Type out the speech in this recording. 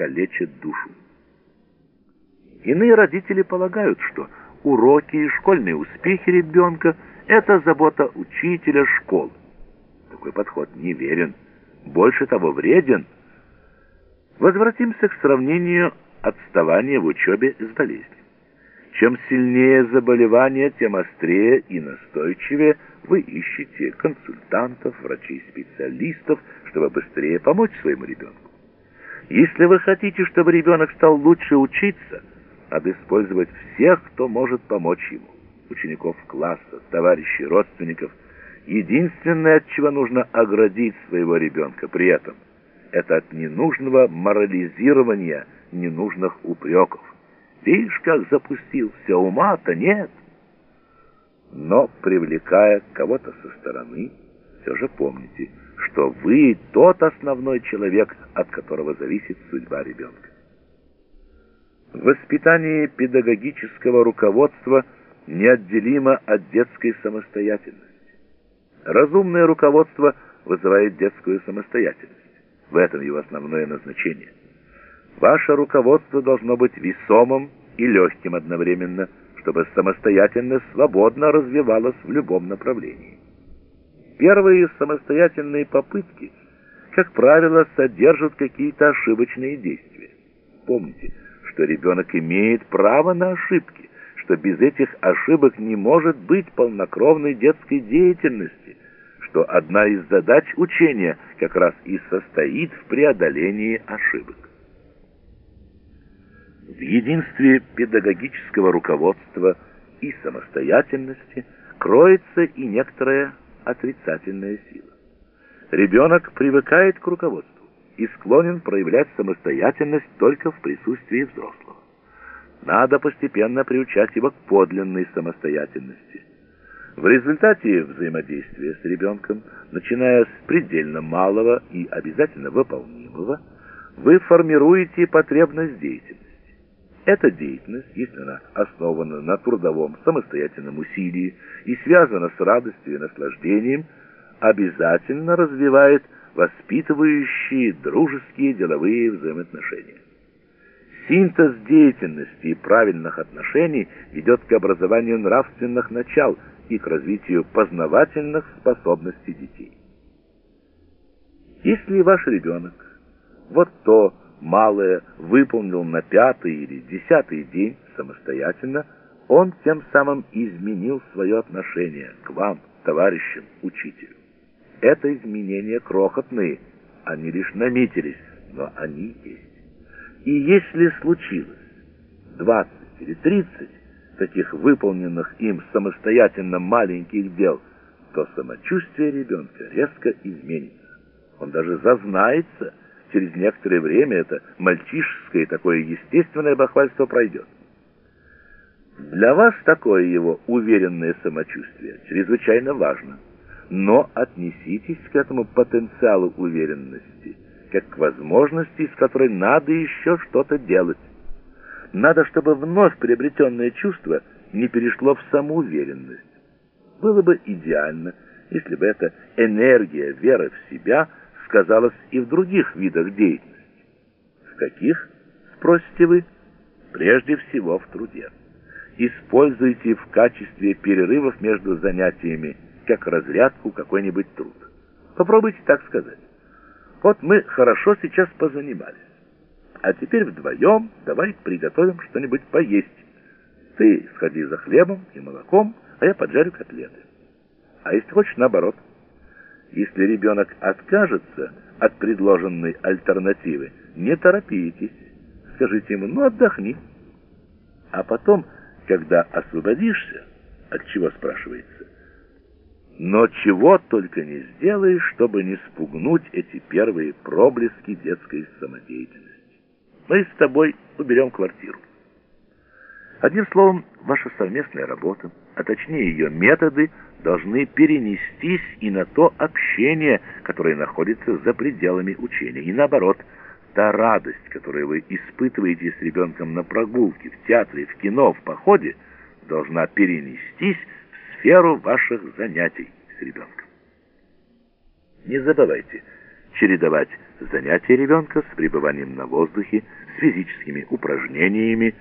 калечит душу. Иные родители полагают, что уроки и школьные успехи ребенка – это забота учителя школы. Такой подход неверен, больше того вреден. Возвратимся к сравнению отставания в учебе с болезнью. Чем сильнее заболевание, тем острее и настойчивее вы ищете консультантов, врачей-специалистов, чтобы быстрее помочь своему ребенку. Если вы хотите, чтобы ребенок стал лучше учиться, надо использовать всех, кто может помочь ему. Учеников класса, товарищей, родственников. Единственное, от чего нужно оградить своего ребенка при этом, это от ненужного морализирования, ненужных упреков. Видишь, как запустил, все ума-то нет. Но, привлекая кого-то со стороны, все же помните, что вы тот основной человек, от которого зависит судьба ребенка. В воспитании педагогического руководства неотделимо от детской самостоятельности. Разумное руководство вызывает детскую самостоятельность. В этом его основное назначение. Ваше руководство должно быть весомым и легким одновременно, чтобы самостоятельность свободно развивалась в любом направлении. Первые самостоятельные попытки, как правило, содержат какие-то ошибочные действия. Помните, что ребенок имеет право на ошибки, что без этих ошибок не может быть полнокровной детской деятельности, что одна из задач учения как раз и состоит в преодолении ошибок. В единстве педагогического руководства и самостоятельности кроется и некоторая отрицательная сила. Ребенок привыкает к руководству и склонен проявлять самостоятельность только в присутствии взрослого. Надо постепенно приучать его к подлинной самостоятельности. В результате взаимодействия с ребенком, начиная с предельно малого и обязательно выполнимого, вы формируете потребность деятельности. Эта деятельность, если она основана на трудовом самостоятельном усилии и связана с радостью и наслаждением, обязательно развивает воспитывающие дружеские деловые взаимоотношения. Синтез деятельности и правильных отношений ведет к образованию нравственных начал и к развитию познавательных способностей детей. Если ваш ребенок вот то малое выполнил на пятый или десятый день самостоятельно, он тем самым изменил свое отношение к вам, товарищам, учителю. Это изменения крохотные, они лишь наметились, но они есть. И если случилось 20 или 30 таких выполненных им самостоятельно маленьких дел, то самочувствие ребенка резко изменится. Он даже зазнается, через некоторое время это мальчишеское такое естественное бахвальство пройдет. Для вас такое его уверенное самочувствие чрезвычайно важно – но отнеситесь к этому потенциалу уверенности, как к возможности, с которой надо еще что-то делать. Надо, чтобы вновь приобретенное чувство не перешло в самоуверенность. Было бы идеально, если бы эта энергия, вера в себя сказалась и в других видах деятельности. В каких, спросите вы? Прежде всего в труде. Используйте в качестве перерывов между занятиями как разрядку какой-нибудь труд. Попробуйте так сказать. Вот мы хорошо сейчас позанимались. А теперь вдвоем давай приготовим что-нибудь поесть. Ты сходи за хлебом и молоком, а я поджарю котлеты. А если хочешь, наоборот. Если ребенок откажется от предложенной альтернативы, не торопитесь. Скажите ему, ну отдохни. А потом, когда освободишься, от чего спрашивается, но чего только не сделаешь, чтобы не спугнуть эти первые проблески детской самодеятельности. Мы с тобой уберем квартиру. Одним словом, ваша совместная работа, а точнее ее методы, должны перенестись и на то общение, которое находится за пределами учения. И наоборот, та радость, которую вы испытываете с ребенком на прогулке, в театре, в кино, в походе, должна перенестись сферу ваших занятий с ребенком. Не забывайте чередовать занятия ребенка с пребыванием на воздухе, с физическими упражнениями,